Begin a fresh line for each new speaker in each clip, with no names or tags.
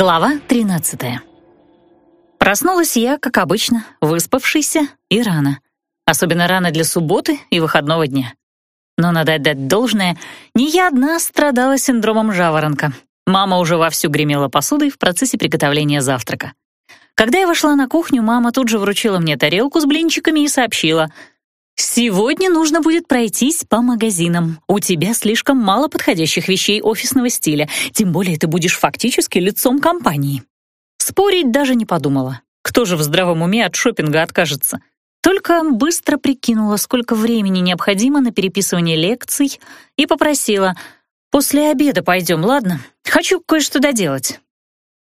Глава 13 Проснулась я, как обычно, выспавшейся и рано. Особенно рано для субботы и выходного дня. Но надо отдать должное, не я одна страдала синдромом жаворонка. Мама уже вовсю гремела посудой в процессе приготовления завтрака. Когда я вошла на кухню, мама тут же вручила мне тарелку с блинчиками и сообщила, «Сегодня нужно будет пройтись по магазинам. У тебя слишком мало подходящих вещей офисного стиля, тем более ты будешь фактически лицом компании». Спорить даже не подумала. Кто же в здравом уме от шопинга откажется? Только быстро прикинула, сколько времени необходимо на переписывание лекций, и попросила «После обеда пойдем, ладно? Хочу кое-что доделать».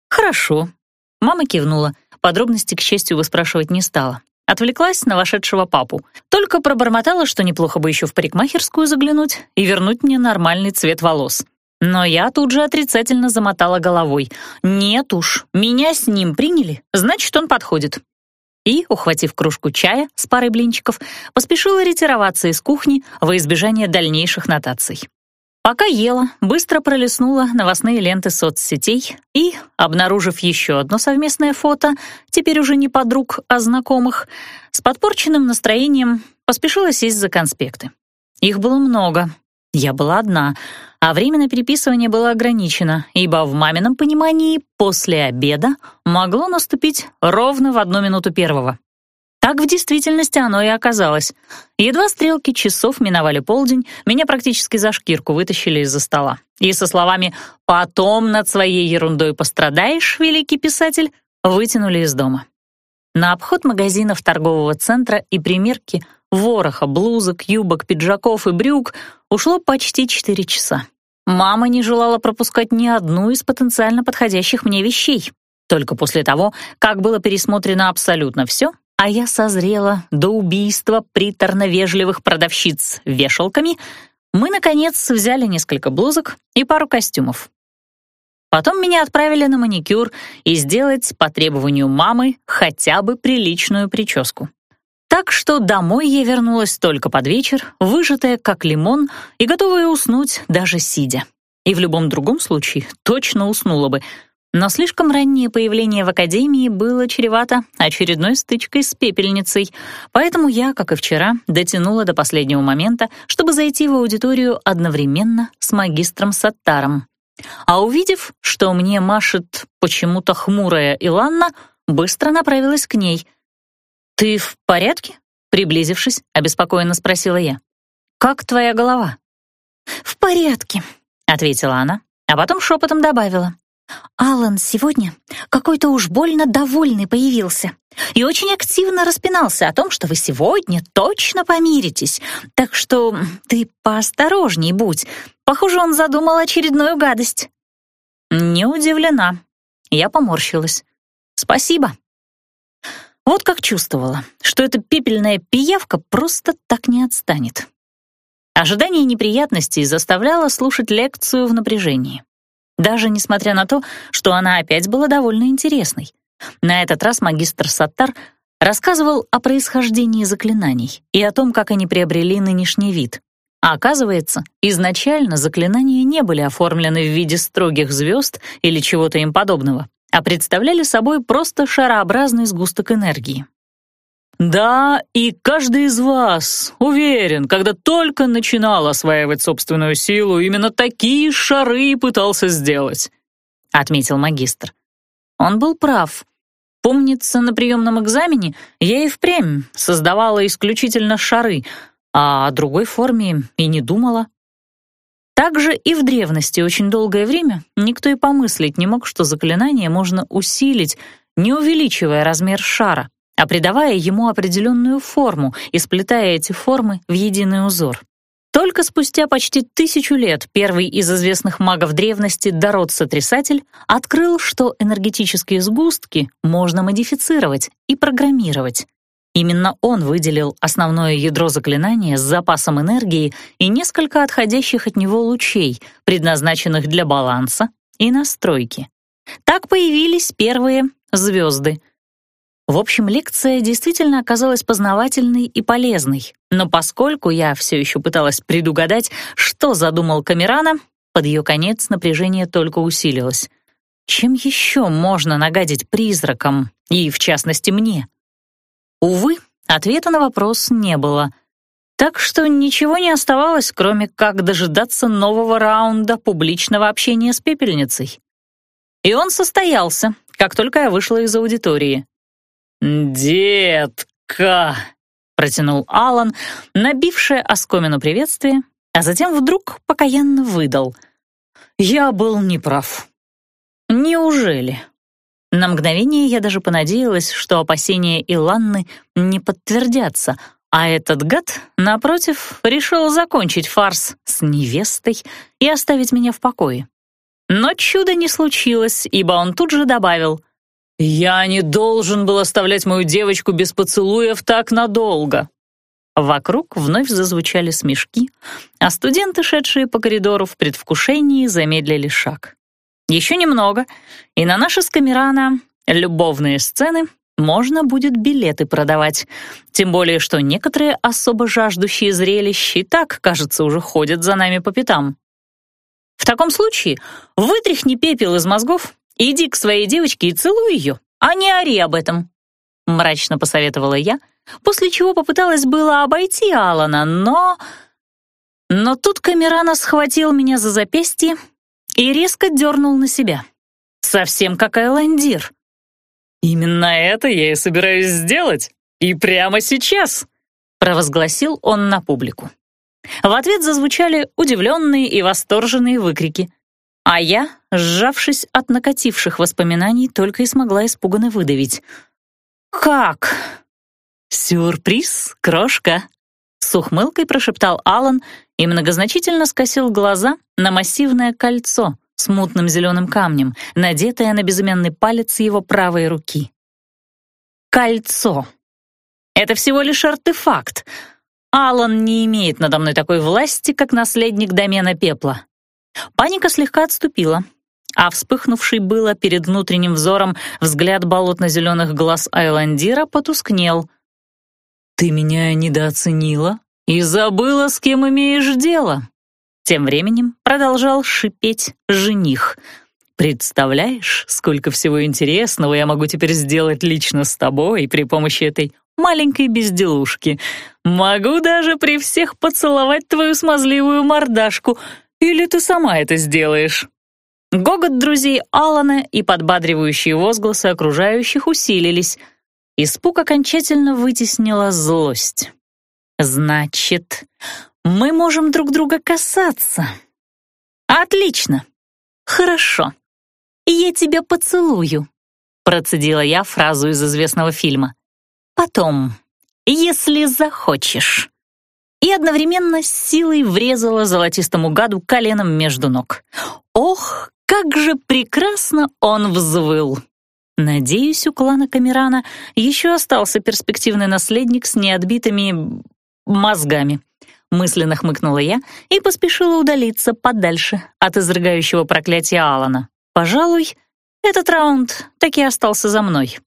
«Хорошо». Мама кивнула. Подробности, к счастью, выспрашивать не стала. Отвлеклась на вошедшего папу. Только пробормотала, что неплохо бы еще в парикмахерскую заглянуть и вернуть мне нормальный цвет волос. Но я тут же отрицательно замотала головой. «Нет уж, меня с ним приняли, значит, он подходит». И, ухватив кружку чая с парой блинчиков, поспешила ретироваться из кухни во избежание дальнейших нотаций. Пока ела, быстро пролистнула новостные ленты соцсетей и, обнаружив еще одно совместное фото, теперь уже не подруг, а знакомых, с подпорченным настроением поспешила сесть за конспекты. Их было много. Я была одна, а время на переписывание было ограничено, ибо в мамином понимании после обеда могло наступить ровно в одну минуту первого. Так в действительности оно и оказалось. Едва стрелки часов миновали полдень, меня практически за шкирку вытащили из-за стола. И со словами «потом над своей ерундой пострадаешь, великий писатель», вытянули из дома. На обход магазинов торгового центра и примерки вороха, блузок, юбок, пиджаков и брюк ушло почти четыре часа. Мама не желала пропускать ни одну из потенциально подходящих мне вещей. Только после того, как было пересмотрено абсолютно все, а я созрела до убийства приторно-вежливых продавщиц вешалками, мы, наконец, взяли несколько блузок и пару костюмов. Потом меня отправили на маникюр и сделать по требованию мамы хотя бы приличную прическу. Так что домой я вернулась только под вечер, выжатая как лимон и готовая уснуть даже сидя. И в любом другом случае точно уснула бы — но слишком раннее появление в академии было чревато очередной стычкой с пепельницей, поэтому я, как и вчера, дотянула до последнего момента, чтобы зайти в аудиторию одновременно с магистром Саттаром. А увидев, что мне машет почему-то хмурая Иланна, быстро направилась к ней. «Ты в порядке?» — приблизившись, обеспокоенно спросила я. «Как твоя голова?» «В порядке», — ответила она, а потом шепотом добавила. Алан сегодня какой-то уж больно довольный появился и очень активно распинался о том, что вы сегодня точно помиритесь, так что ты поосторожней будь. Похоже, он задумал очередную гадость». «Не удивлена». Я поморщилась. «Спасибо». Вот как чувствовала, что эта пепельная пиявка просто так не отстанет. Ожидание неприятностей заставляло слушать лекцию в напряжении даже несмотря на то, что она опять была довольно интересной. На этот раз магистр Саттар рассказывал о происхождении заклинаний и о том, как они приобрели нынешний вид. А оказывается, изначально заклинания не были оформлены в виде строгих звезд или чего-то им подобного, а представляли собой просто шарообразный сгусток энергии. Да, и каждый из вас, уверен, когда только начинал осваивать собственную силу, именно такие шары пытался сделать, — отметил магистр. Он был прав. Помнится, на приемном экзамене я и впрямь создавала исключительно шары, а о другой форме и не думала. Также и в древности очень долгое время никто и помыслить не мог, что заклинание можно усилить, не увеличивая размер шара а придавая ему определенную форму и сплетая эти формы в единый узор. Только спустя почти тысячу лет первый из известных магов древности, Дород-сотрясатель, открыл, что энергетические сгустки можно модифицировать и программировать. Именно он выделил основное ядро заклинания с запасом энергии и несколько отходящих от него лучей, предназначенных для баланса и настройки. Так появились первые звезды, в общем, лекция действительно оказалась познавательной и полезной, но поскольку я все еще пыталась предугадать, что задумал Камерана, под ее конец напряжение только усилилось. чем еще можно нагадить призракам, и в частности мне? Увы, ответа на вопрос не было. Так что ничего не оставалось, кроме как дожидаться нового раунда публичного общения с пепельницей. И он состоялся, как только я вышла из аудитории. «Детка!» — протянул Алан, набившее оскомину приветствие, а затем вдруг покаянно выдал. «Я был неправ». «Неужели?» На мгновение я даже понадеялась, что опасения Иланны не подтвердятся, а этот гад, напротив, решил закончить фарс с невестой и оставить меня в покое. Но чуда не случилось, ибо он тут же добавил, «Я не должен был оставлять мою девочку без поцелуев так надолго». Вокруг вновь зазвучали смешки, а студенты, шедшие по коридору в предвкушении, замедлили шаг. Еще немного, и на наши с Камерана любовные сцены можно будет билеты продавать. Тем более, что некоторые особо жаждущие зрелищ и так, кажется, уже ходят за нами по пятам. В таком случае вытряхни пепел из мозгов, иди к своей девочке и целуй ее, а не ори об этом», — мрачно посоветовала я, после чего попыталась было обойти Алана, но... Но тут Камерана схватил меня за запястье и резко дернул на себя. Совсем как Айландир. «Именно это я и собираюсь сделать, и прямо сейчас», — провозгласил он на публику. В ответ зазвучали удивленные и восторженные выкрики. А я, сжавшись от накативших воспоминаний, только и смогла испуганно выдавить. «Как?» «Сюрприз, крошка!» С ухмылкой прошептал Алан и многозначительно скосил глаза на массивное кольцо с мутным зеленым камнем, надетое на безымянный палец его правой руки. «Кольцо!» Это всего лишь артефакт, Алан не имеет надо мной такой власти, как наследник домена пепла. Паника слегка отступила, а вспыхнувший было перед внутренним взором взгляд болотно-зеленых глаз Айландира потускнел. «Ты меня недооценила и забыла, с кем имеешь дело?» Тем временем продолжал шипеть жених. «Представляешь, сколько всего интересного я могу теперь сделать лично с тобой при помощи этой маленькой безделушки. Могу даже при всех поцеловать твою смазливую мордашку, или ты сама это сделаешь». Гогот друзей Алана и подбадривающие возгласы окружающих усилились. Испуг окончательно вытеснила злость. «Значит, мы можем друг друга касаться?» «Отлично! Хорошо. Я тебя поцелую», — процедила я фразу из известного фильма. Потом, если захочешь». И одновременно силой врезала золотистому гаду коленом между ног. Ох, как же прекрасно он взвыл! Надеюсь, у клана Камерана еще остался перспективный наследник с неотбитыми мозгами. Мысленно хмыкнула я и поспешила удалиться подальше от изрыгающего проклятия Алана. Пожалуй, этот раунд таки остался за мной.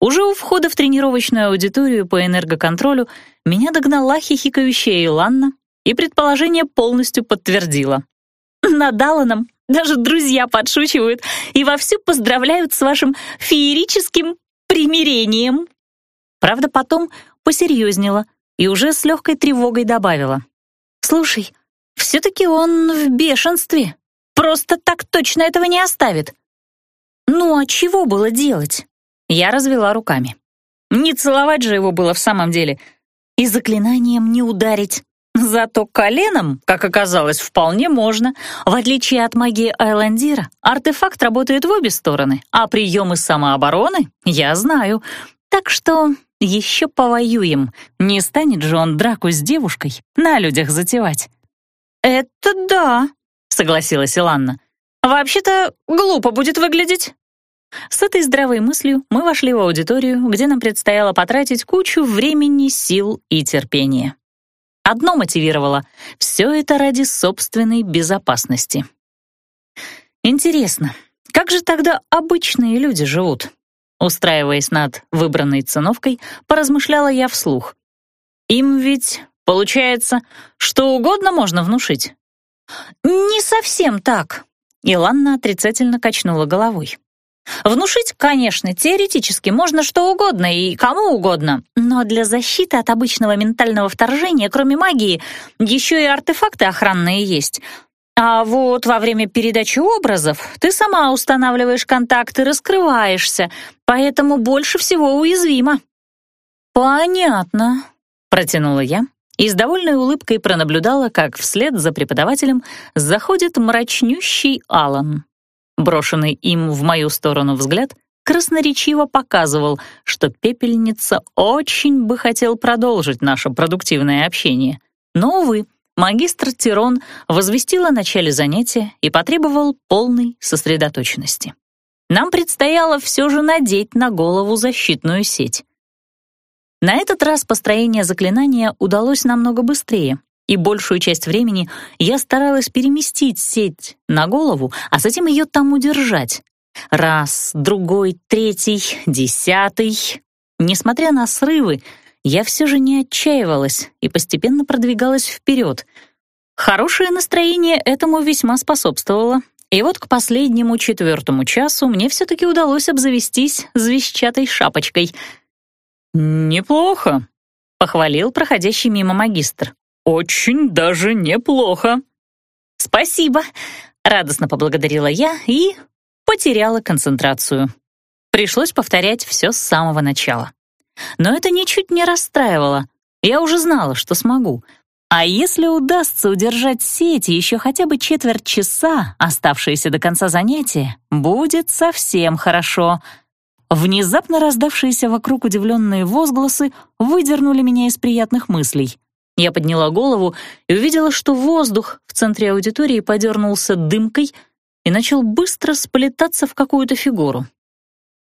Уже у входа в тренировочную аудиторию по энергоконтролю меня догнала хихикающая Иланна и предположение полностью подтвердила. «Над Алланом даже друзья подшучивают и вовсю поздравляют с вашим феерическим примирением». Правда, потом посерьезнела и уже с легкой тревогой добавила. «Слушай, все-таки он в бешенстве. Просто так точно этого не оставит». «Ну а чего было делать?» Я развела руками. Не целовать же его было в самом деле. И заклинанием не ударить. Зато коленом, как оказалось, вполне можно. В отличие от магии Айландира, артефакт работает в обе стороны, а приемы самообороны я знаю. Так что еще повоюем. Не станет же он драку с девушкой на людях затевать. «Это да», — согласилась Иланна. «Вообще-то глупо будет выглядеть». С этой здравой мыслью мы вошли в аудиторию, где нам предстояло потратить кучу времени, сил и терпения. Одно мотивировало — все это ради собственной безопасности. Интересно, как же тогда обычные люди живут? Устраиваясь над выбранной циновкой, поразмышляла я вслух. Им ведь, получается, что угодно можно внушить. «Не совсем так», Иланна отрицательно качнула головой. Внушить, конечно, теоретически можно что угодно и кому угодно, но для защиты от обычного ментального вторжения, кроме магии, еще и артефакты охранные есть. А вот во время передачи образов ты сама устанавливаешь контакты, раскрываешься, поэтому больше всего уязвима. «Понятно», — протянула я и с довольной улыбкой пронаблюдала, как вслед за преподавателем заходит мрачнющий Алан. Брошенный им в мою сторону взгляд красноречиво показывал, что пепельница очень бы хотел продолжить наше продуктивное общение. Но, увы, магистр Тирон возвестил о начале занятия и потребовал полной сосредоточенности. Нам предстояло все же надеть на голову защитную сеть. На этот раз построение заклинания удалось намного быстрее, и большую часть времени я старалась переместить сеть на голову, а затем ее там удержать. Раз, другой, третий, десятый. Несмотря на срывы, я все же не отчаивалась и постепенно продвигалась вперед. Хорошее настроение этому весьма способствовало, и вот к последнему четвертому часу мне все-таки удалось обзавестись звездчатой шапочкой — «Неплохо», — похвалил проходящий мимо магистр. «Очень даже неплохо». «Спасибо», — радостно поблагодарила я и потеряла концентрацию. Пришлось повторять все с самого начала. Но это ничуть не расстраивало. Я уже знала, что смогу. А если удастся удержать сеть еще хотя бы четверть часа, оставшиеся до конца занятия, будет совсем хорошо — Внезапно раздавшиеся вокруг удивленные возгласы выдернули меня из приятных мыслей. Я подняла голову и увидела, что воздух в центре аудитории подернулся дымкой и начал быстро сплетаться в какую-то фигуру.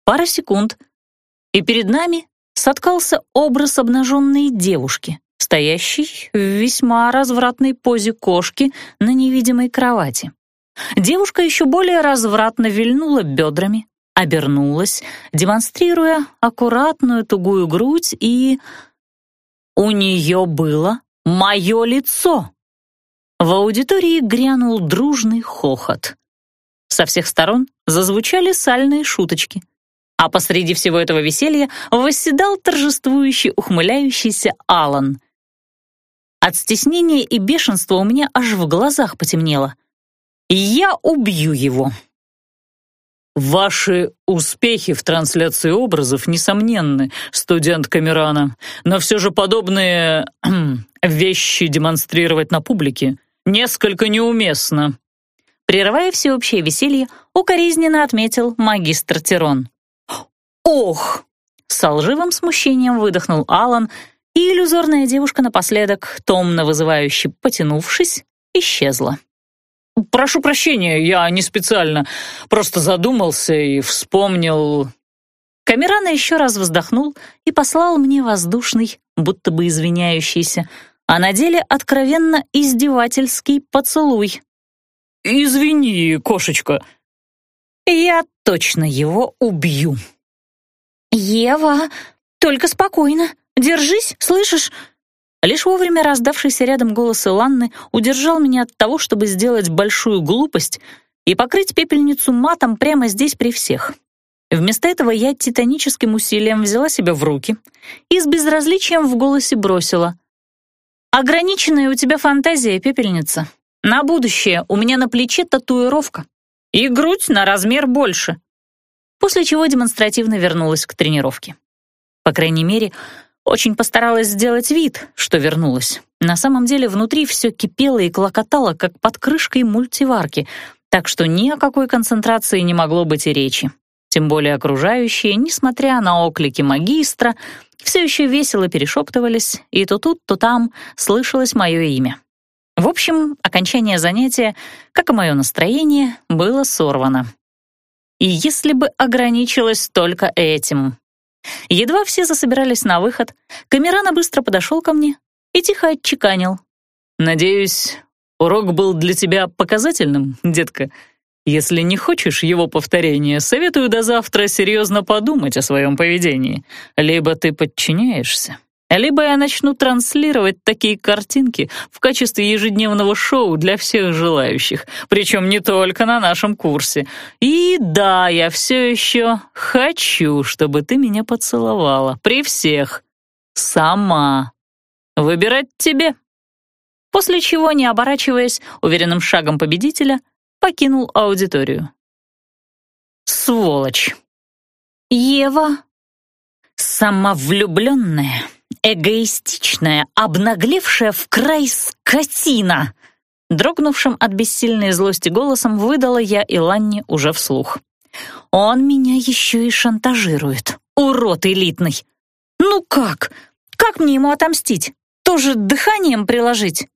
Пара секунд, и перед нами соткался образ обнаженной девушки, стоящей в весьма развратной позе кошки на невидимой кровати. Девушка еще более развратно вильнула бедрами, обернулась, демонстрируя аккуратную тугую грудь, и... У нее было мое лицо! В аудитории грянул дружный хохот. Со всех сторон зазвучали сальные шуточки, а посреди всего этого веселья восседал торжествующий ухмыляющийся Алан. От стеснения и бешенства у меня аж в глазах потемнело. «Я убью его!» Ваши успехи в трансляции образов несомненны, студент Камерана, но все же подобные вещи демонстрировать на публике несколько неуместно. Прерывая всеобщее веселье, укоризненно отметил магистр Тирон. «Ох!» — с лживым смущением выдохнул Алан, и иллюзорная девушка напоследок, томно вызывающе потянувшись, исчезла. «Прошу прощения, я не специально. Просто задумался и вспомнил...» Камерана еще раз вздохнул и послал мне воздушный, будто бы извиняющийся, а на деле откровенно издевательский поцелуй. «Извини, кошечка». «Я точно его убью». «Ева, только спокойно. Держись, слышишь?» Лишь вовремя раздавшийся рядом голос Иланны удержал меня от того, чтобы сделать большую глупость и покрыть пепельницу матом прямо здесь при всех. Вместо этого я титаническим усилием взяла себя в руки и с безразличием в голосе бросила. «Ограниченная у тебя фантазия, пепельница. На будущее у меня на плече татуировка. И грудь на размер больше». После чего демонстративно вернулась к тренировке. По крайней мере, очень постаралась сделать вид, что вернулась. На самом деле внутри все кипело и клокотало, как под крышкой мультиварки, так что ни о какой концентрации не могло быть и речи. Тем более окружающие, несмотря на оклики магистра, все еще весело перешептывались, и то тут, то там слышалось мое имя. В общем, окончание занятия, как и мое настроение, было сорвано. И если бы ограничилось только этим, Едва все засобирались на выход, Камерана быстро подошел ко мне и тихо отчеканил. «Надеюсь, урок был для тебя показательным, детка. Если не хочешь его повторения, советую до завтра серьезно подумать о своем поведении. Либо ты подчиняешься, либо я начну транслировать такие картинки в качестве ежедневного шоу для всех желающих, причем не только на нашем курсе. И да, я все еще хочу, чтобы ты меня поцеловала. При всех. Сама. Выбирать тебе. После чего, не оборачиваясь, уверенным шагом победителя, покинул аудиторию. Сволочь. Ева. Самовлюбленная эгоистичная, обнаглевшая в край скотина!» Дрогнувшим от бессильной злости голосом выдала я Иланне уже вслух. «Он меня еще и шантажирует, урод элитный! Ну как? Как мне ему отомстить? Тоже дыханием приложить?»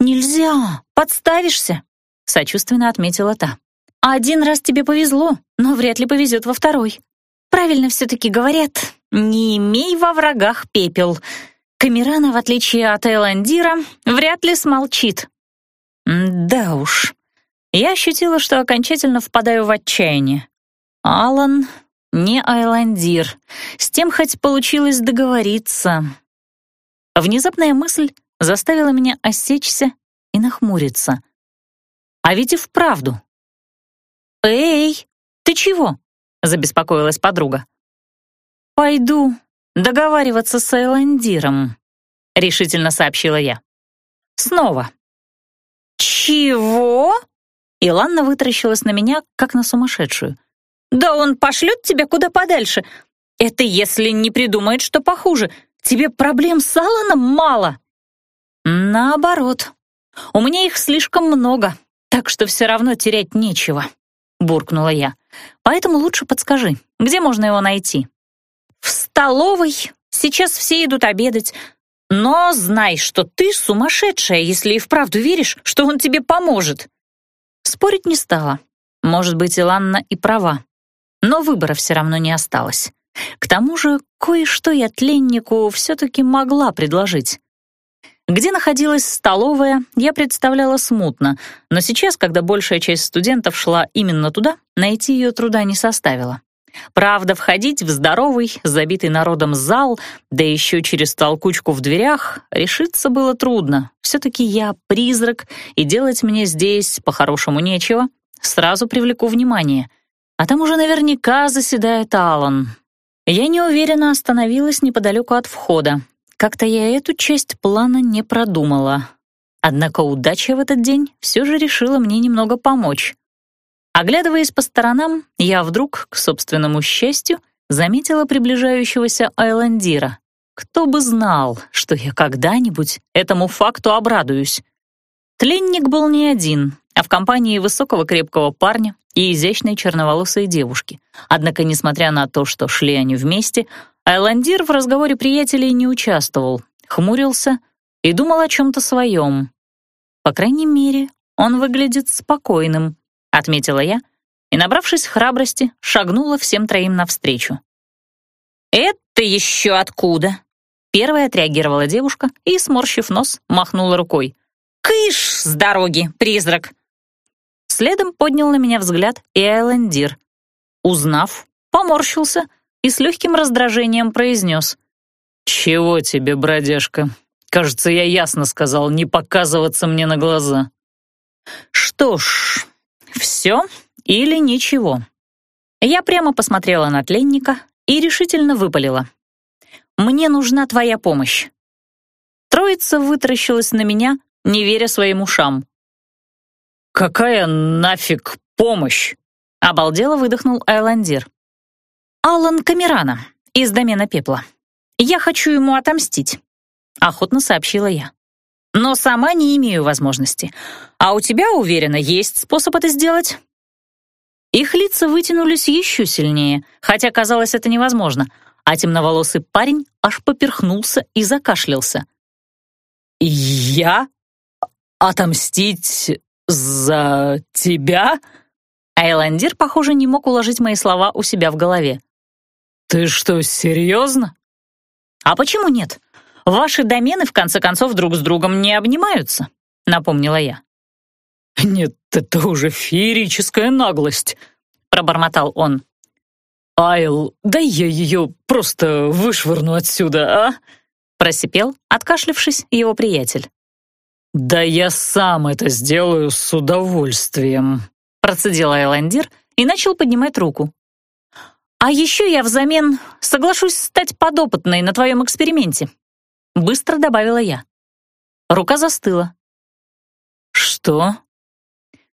«Нельзя, подставишься», — сочувственно отметила та. «Один раз тебе повезло, но вряд ли повезет во второй. Правильно все-таки говорят, не имей во врагах пепел. Камерана, в отличие от Эландира, вряд ли смолчит. Да уж. Я ощутила, что окончательно впадаю в отчаяние. Алан не Айландир. С тем хоть получилось договориться. Внезапная мысль заставила меня осечься и нахмуриться. А ведь и вправду. «Эй, ты чего?» — забеспокоилась подруга. «Пойду договариваться с Эйландиром», — решительно сообщила я. «Снова». «Чего?» Иланна вытаращилась на меня, как на сумасшедшую. «Да он пошлет тебя куда подальше. Это если не придумает, что похуже. Тебе проблем с Алланом мало». «Наоборот. У меня их слишком много, так что все равно терять нечего», — буркнула я. «Поэтому лучше подскажи, где можно его найти?» В столовой. Сейчас все идут обедать. Но знай, что ты сумасшедшая, если и вправду веришь, что он тебе поможет. Спорить не стала. Может быть, Иланна и права. Но выбора все равно не осталось. К тому же, кое-что я тленнику все-таки могла предложить. Где находилась столовая, я представляла смутно, но сейчас, когда большая часть студентов шла именно туда, найти ее труда не составило. Правда, входить в здоровый, забитый народом зал, да еще через толкучку в дверях, решиться было трудно. Все-таки я призрак, и делать мне здесь по-хорошему нечего. Сразу привлеку внимание. А там уже наверняка заседает Алан. Я неуверенно остановилась неподалеку от входа. Как-то я эту часть плана не продумала. Однако удача в этот день все же решила мне немного помочь. Оглядываясь по сторонам, я вдруг, к собственному счастью, заметила приближающегося Айландира. Кто бы знал, что я когда-нибудь этому факту обрадуюсь. Тленник был не один, а в компании высокого крепкого парня и изящной черноволосой девушки. Однако, несмотря на то, что шли они вместе, Айландир в разговоре приятелей не участвовал, хмурился и думал о чем-то своем. По крайней мере, он выглядит спокойным, — отметила я, и, набравшись храбрости, шагнула всем троим навстречу. «Это еще откуда?» Первая отреагировала девушка и, сморщив нос, махнула рукой. «Кыш с дороги, призрак!» Следом поднял на меня взгляд и Айлендир. Узнав, поморщился и с легким раздражением произнес. «Чего тебе, бродяжка? Кажется, я ясно сказал не показываться мне на глаза». «Что ж, все или ничего. Я прямо посмотрела на тленника и решительно выпалила. «Мне нужна твоя помощь». Троица вытаращилась на меня, не веря своим ушам. «Какая нафиг помощь?» — обалдело выдохнул Айландир. «Аллан Камерана из домена пепла. Я хочу ему отомстить», — охотно сообщила я но сама не имею возможности. А у тебя, уверена, есть способ это сделать?» Их лица вытянулись еще сильнее, хотя казалось это невозможно, а темноволосый парень аж поперхнулся и закашлялся. «Я? Отомстить за тебя?» Айландир, похоже, не мог уложить мои слова у себя в голове. «Ты что, серьезно?» «А почему нет? Ваши домены, в конце концов, друг с другом не обнимаются», — напомнила я.
«Нет, это уже феерическая наглость», — пробормотал он. «Айл, дай я ее просто вышвырну отсюда, а?
просипел, откашлившись, его приятель.
«Да я сам это сделаю с удовольствием»,
процедил Айландир и начал поднимать руку. «А еще я взамен соглашусь стать подопытной на твоем эксперименте», быстро добавила я. Рука застыла.
«Что?»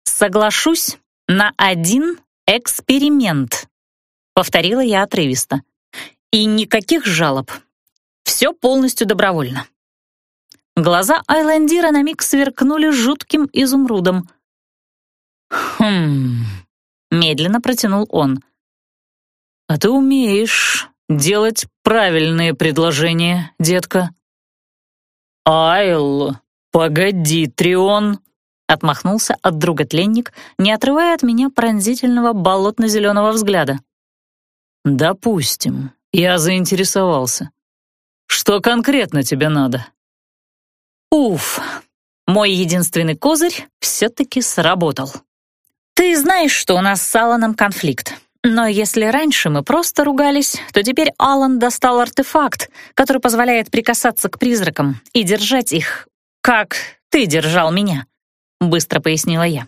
«Соглашусь на один эксперимент», повторила я отрывисто. «И никаких жалоб. Все полностью добровольно». Глаза Айландира на миг сверкнули жутким изумрудом.
«Хм...»
— медленно протянул он.
«А ты умеешь делать правильные предложения, детка». «Айл, погоди, Трион!» — отмахнулся от друга тленник, не отрывая от меня пронзительного болотно-зеленого взгляда. «Допустим, я заинтересовался. Что конкретно тебе надо?»
«Уф, мой единственный козырь все-таки сработал». «Ты знаешь, что у нас с Алланом конфликт. Но если раньше мы просто ругались, то теперь Аллан достал артефакт, который позволяет прикасаться к призракам и держать их, как ты держал меня», — быстро пояснила я.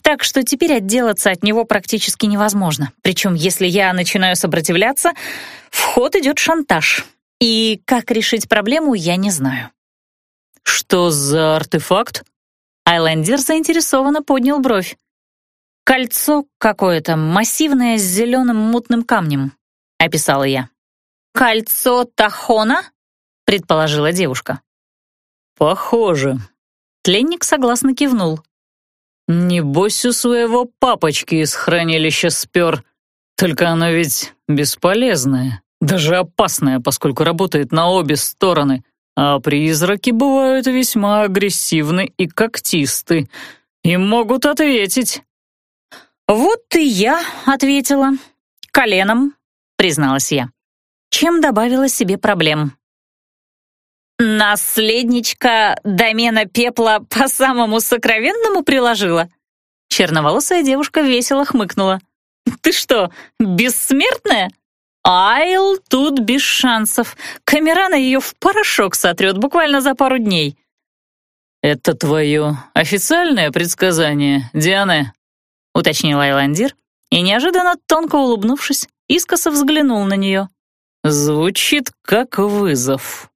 «Так что теперь отделаться от него практически невозможно. Причем, если я начинаю сопротивляться, в ход идет шантаж. И как решить проблему, я не знаю».
«Что за артефакт?»
Айлендер заинтересованно поднял бровь. «Кольцо какое-то, массивное, с зеленым мутным камнем», — описала я. «Кольцо Тахона?» — предположила девушка.
«Похоже».
Тленник согласно кивнул.
«Небось, у своего папочки из хранилища спер. Только оно ведь бесполезное, даже опасное, поскольку работает на обе стороны, а призраки бывают весьма агрессивны и когтисты и могут ответить».
«Вот и я ответила. Коленом», — призналась я. Чем добавила себе проблем. «Наследничка домена пепла по самому сокровенному приложила?» Черноволосая девушка весело хмыкнула. «Ты что, бессмертная?» «Айл тут без шансов. Камерана ее в порошок сотрет буквально за пару дней».
«Это твое официальное предсказание, Диана?»
— уточнил Айландир и, неожиданно тонко улыбнувшись, искоса взглянул на нее.
«Звучит как вызов».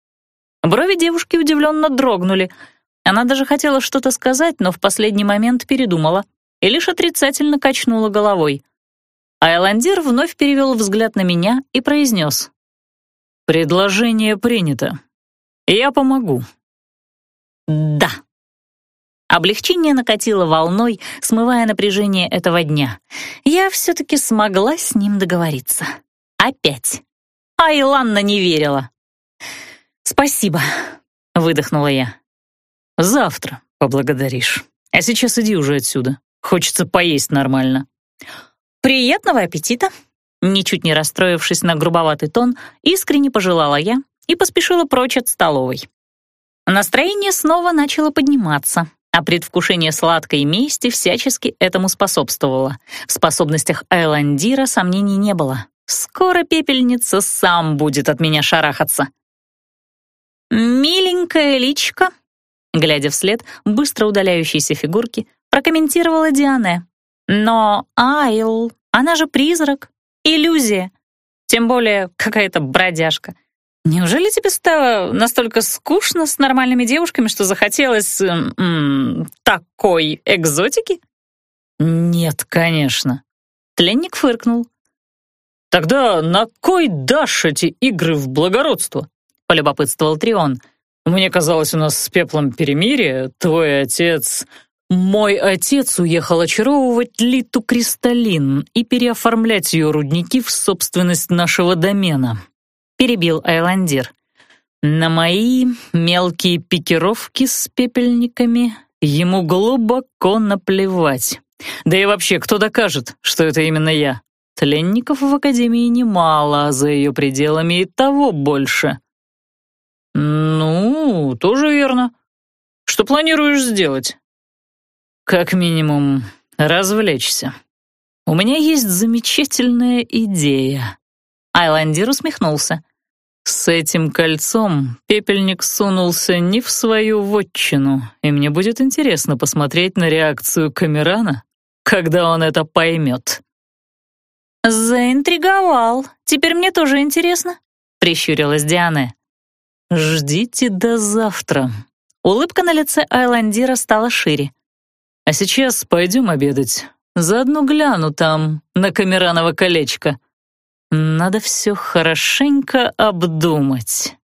Брови девушки удивленно дрогнули. Она даже хотела что-то сказать, но в последний момент передумала и лишь отрицательно качнула головой. Айландир вновь перевел взгляд на меня и произнес.
«Предложение принято. Я помогу».
«Да». Облегчение накатило волной, смывая напряжение этого дня. Я все-таки смогла с ним договориться. Опять. А Иланна не верила. «Спасибо», — выдохнула я.
«Завтра поблагодаришь. А сейчас иди уже отсюда. Хочется поесть нормально».
«Приятного аппетита!» Ничуть не расстроившись на грубоватый тон, искренне пожелала я и поспешила прочь от столовой. Настроение снова начало подниматься, а предвкушение сладкой мести всячески этому способствовало. В способностях Айландира сомнений не было. Скоро пепельница сам будет от меня шарахаться. «Миленькая личка», глядя вслед быстро удаляющейся фигурки, прокомментировала Диане. «Но Айл, она же призрак, иллюзия, тем более какая-то бродяжка. Неужели тебе стало настолько скучно с нормальными девушками, что захотелось м -м, такой экзотики?
Нет, конечно.
Тленник фыркнул.
Тогда на кой дашь эти игры в благородство? Полюбопытствовал Трион. Мне казалось, у нас с пеплом перемирие, твой отец... Мой отец уехал очаровывать Литу Кристаллин и переоформлять ее рудники в собственность нашего домена, перебил Айландир. На мои мелкие пикировки с пепельниками ему глубоко наплевать. Да и вообще, кто докажет, что это именно я? Тленников в Академии немало, а за ее пределами и того больше. Ну, тоже верно. Что планируешь сделать? Как минимум, развлечься. У меня есть замечательная идея.
Айландир усмехнулся.
С этим кольцом пепельник сунулся не в свою вотчину, и мне будет интересно посмотреть на реакцию Камерана, когда он это поймет.
«Заинтриговал. Теперь мне тоже интересно», — прищурилась Диана.
«Ждите до завтра». Улыбка на лице Айландира стала шире. «А сейчас пойдем обедать. Заодно гляну там на Камераново колечко. Надо все хорошенько обдумать».